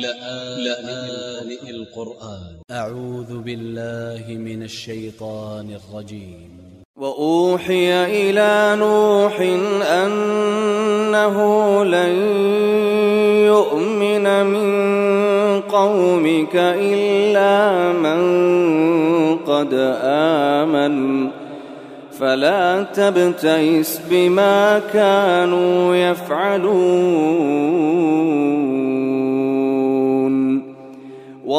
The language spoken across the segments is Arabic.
لآن القرآن. أ ع و ذ ب ا ل ل ه من ا ل ش ي ط ا ن ا ل ج ي م وأوحي إلى نوح أنه لن يؤمن من قومك إلا من قد آمن. فلا تبتئس بما كانوا يفعلون.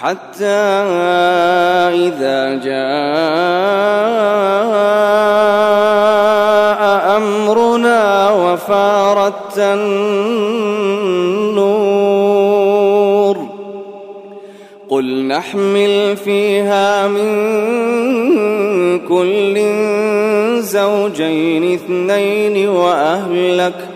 حتى إذا جاء أمرنا وفارت قل نحمل فيها من كل زوجين اثنين وأهلك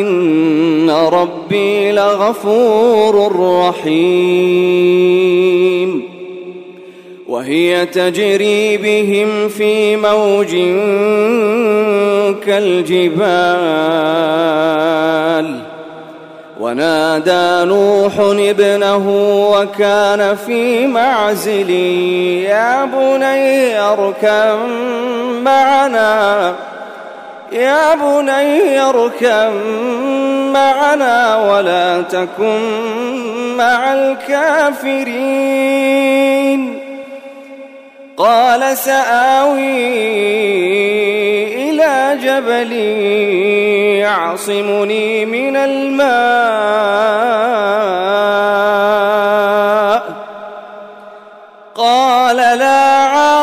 ان ربي لغفور رحيم. وهي تجري بهم في موج كالجبال. ونادى نوح ابنه وكان في معزل يا بني اركب معنا. يا بني اركب معنا ولا تكن مع الكافرين. قال سآوي إلى جبل يعصمني من الماء.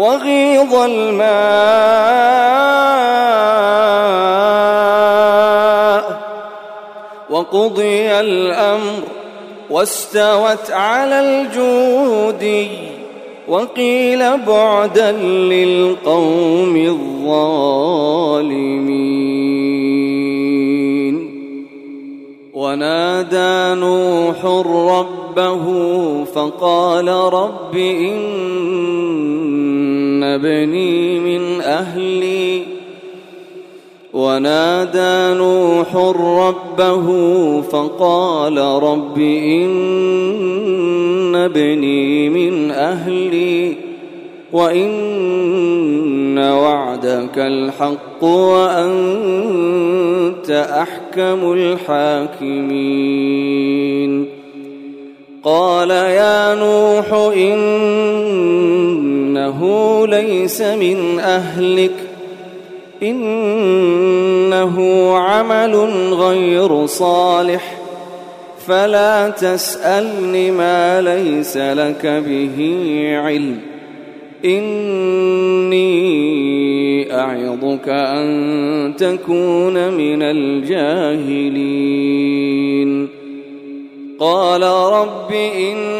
وغيض الماء وقضي الأمر واستوت على الجودي وقيل بعدا للقوم الظالمين. ونادى نوح ربه فقال رب إن ابني من أهلي. ونادى نوح ربه فقال رب إن ابني من أهلي وإن وعدك الحق وأنت أحكم الحاكمين. قال يا نوح إنه ليس من أهلك إنه عمل غير صالح. فلا تسألني ما ليس لك به علم. إني أعظك أن تكون من الجاهلين. قال رب إني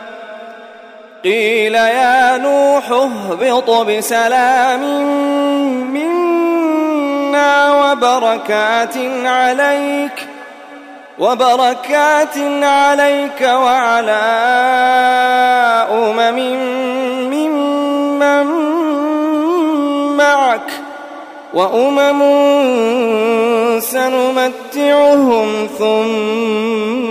قيل يا نوح اهبط بسلام منا وبركات عليك وبركات عليك وعلى أمم ممن معك وأمم سنمتعهم ثم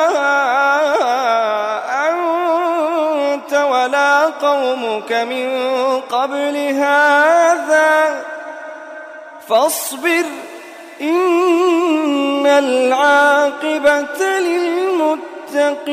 من قبل هذا فاصبر إن العاقبة للمتقين